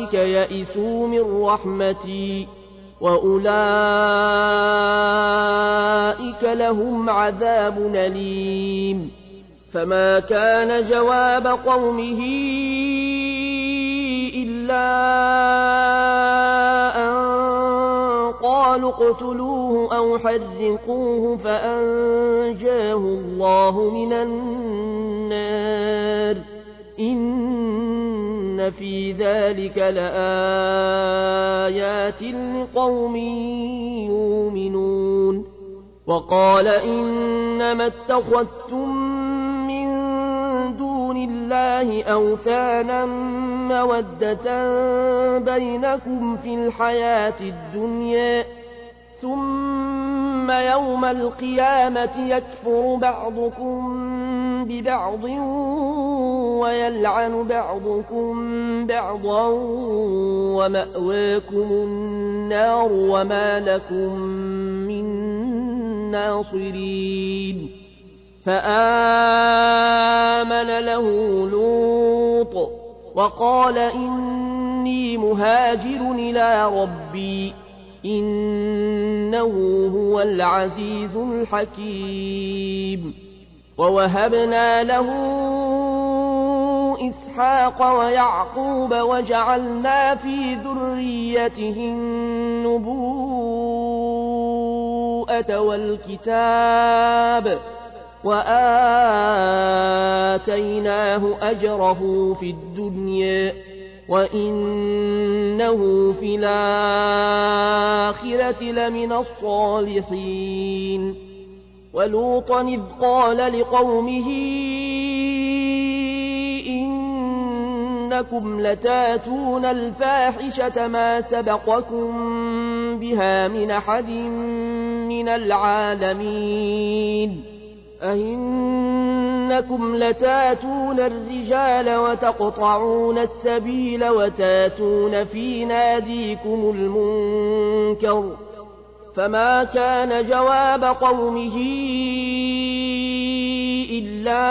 أولئك يئسوا من رحمتي وأولئك لهم عذاب أليم. فما كان جواب قومه إلا أن قالوا اقتلوه أو حرقوه فأنجاه الله من النار. إن في ذلك لآيات لقوم يؤمنون وقال إنما اتخذتم من دون الله أوثانا مودة بينكم في الحياة الدنيا ثم يوم القيامة يكفر بعضكم ببعض ويلعن بعضكم بعضا ومأواكم النار وما لكم من ناصرين. فآمن له لوط وقال إني مهاجر إلى ربي إنه هو العزيز الحكيم. ووهبنا له إسحاق ويعقوب وجعلنا في ذريته النبوءة والكتاب وآتيناه أجره في الدنيا وإنه في الآخرة لمن الصالحين ولوطا إذ قال لقومه إنكم لتاتون الفاحشة ما سبقكم بها من أحد من العالمين. أئنكم لتاتون الرجال وتقطعون السبيل وتاتون في ناديكم المنكر فما كان جواب قومه إلا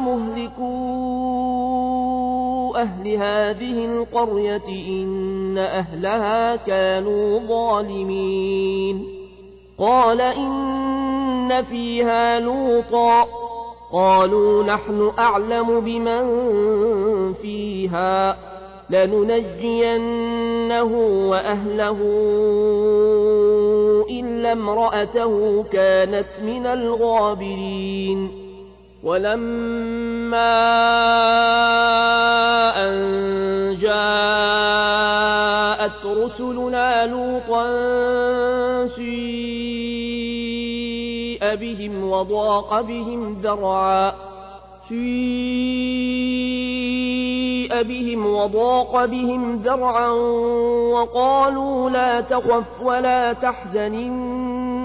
مهلكوا أهل هذه القرية إن أهلها كانوا ظالمين. قال إن فيها لوطا. قالوا نحن أعلم بمن فيها. لننجين إنه وأهله إلا امرأته كانت من الغابرين. ولما أن جاءت رسلنا لوطا سيء بهم وضاق بهم ذرعا سيء بهم وضاق بهم ذرعا وقالوا لا تخف ولا تحزن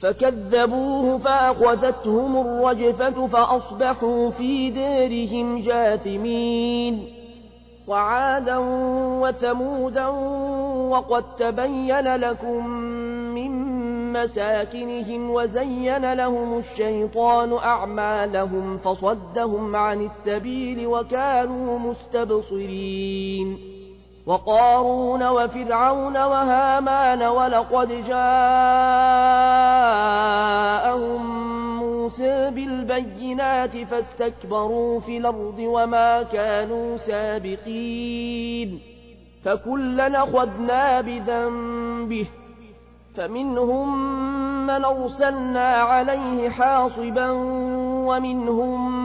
فكذبوه فأخذتهم الرجفة فأصبحوا في ديرهم جاثمين وعادا وثمودا وقد تبين لكم من مساكنهم وزين لهم الشيطان أعمالهم فصدهم عن السبيل وكانوا مستبصرين وقارون وفرعون وهامان ولقد جاءهم بالبينات فاستكبروا في الأرض وما كانوا سابقين فكلا خذنا بذنبه فمنهم من أرسلنا عليه حاصبا ومنهم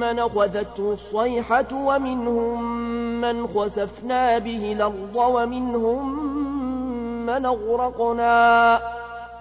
من أخذته الصيحة ومنهم من خسفنا به الأرض ومنهم من أغرقنا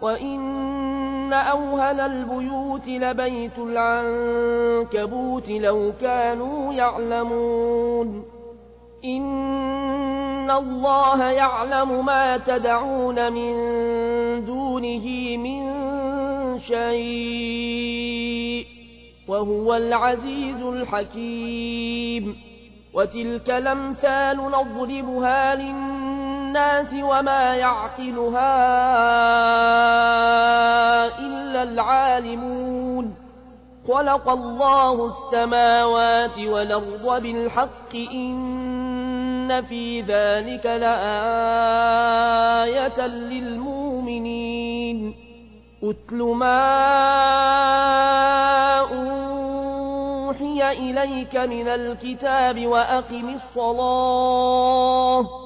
وإن أوهن البيوت لبيت العنكبوت لو كانوا يعلمون إن الله يعلم ما تدعون من دونه من شيء وهو العزيز الحكيم وتلك الامثال نضربها للناس وما يعقلها إلا العالمون. خلق الله السماوات والأرض بالحق إن في ذلك لآية للمؤمنين. أتل ما أوحي إليك من الكتاب وأقم الصلاة.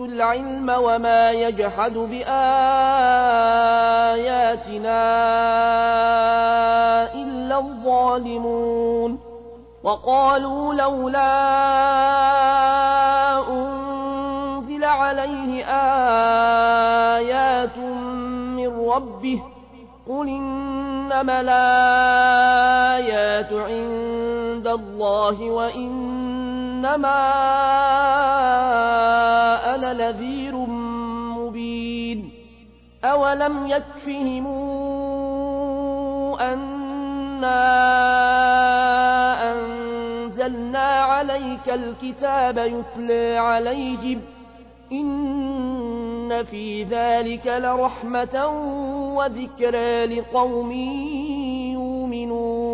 العلم وما يجحد بآياتنا إلا الظالمون وقالوا لولا أنزل عليه آيات من ربه قل إنما الآيات عند الله وإنما أنا نذير مبين أولم يكفهم أنا أنزلنا عليك الكتاب يتلى عليهم إن في ذلك لرحمة وذكرى لقوم يؤمنون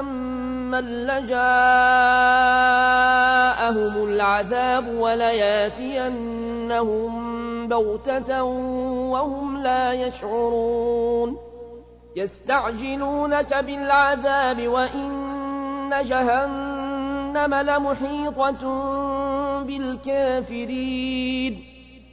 مسمى لجاءهم العذاب ولياتينهم بغتة وهم لا يشعرون يستعجلونك بالعذاب وإن جهنم لمحيطة بالكافرين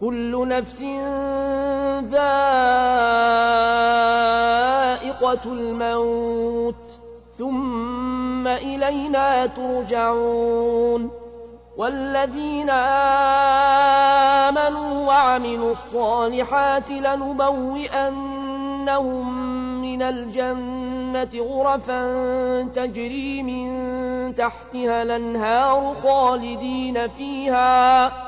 كل نفس ذائقة الموت ثم إلينا ترجعون. والذين آمنوا وعملوا الصالحات لنبوئنهم من الجنة غرفا تجري من تحتها الأنهار خالدين فيها.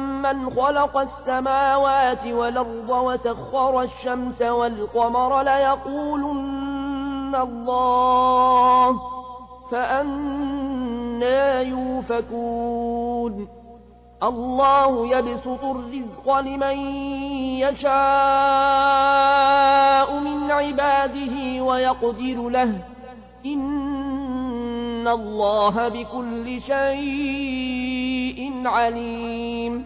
من خلق السماوات والأرض وسخر الشمس والقمر ليقولن الله فأنا يوفكون الله يبسط الرزق لمن يشاء من عباده ويقدر له إن الله بكل شيء عليم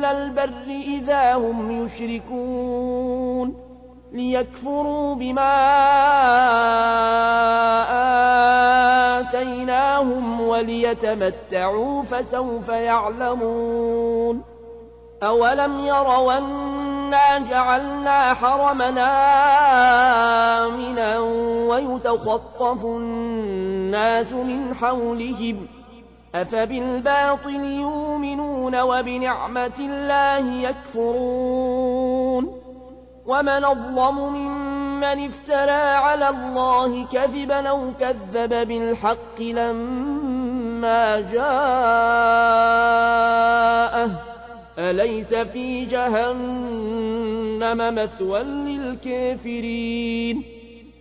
إلى البر إذا هم يشركون ليكفروا بما آتيناهم وليتمتعوا فسوف يعلمون أولم يروا أنا جعلنا حرمنا آمنا ويتخطف الناس من حولهم أفبالباطل يؤمنون وبنعمة الله يكفرون ومن اظلم ممن افترى على الله كذبا أو كذب بالحق لما جاءه أليس في جهنم مثوى للكافرين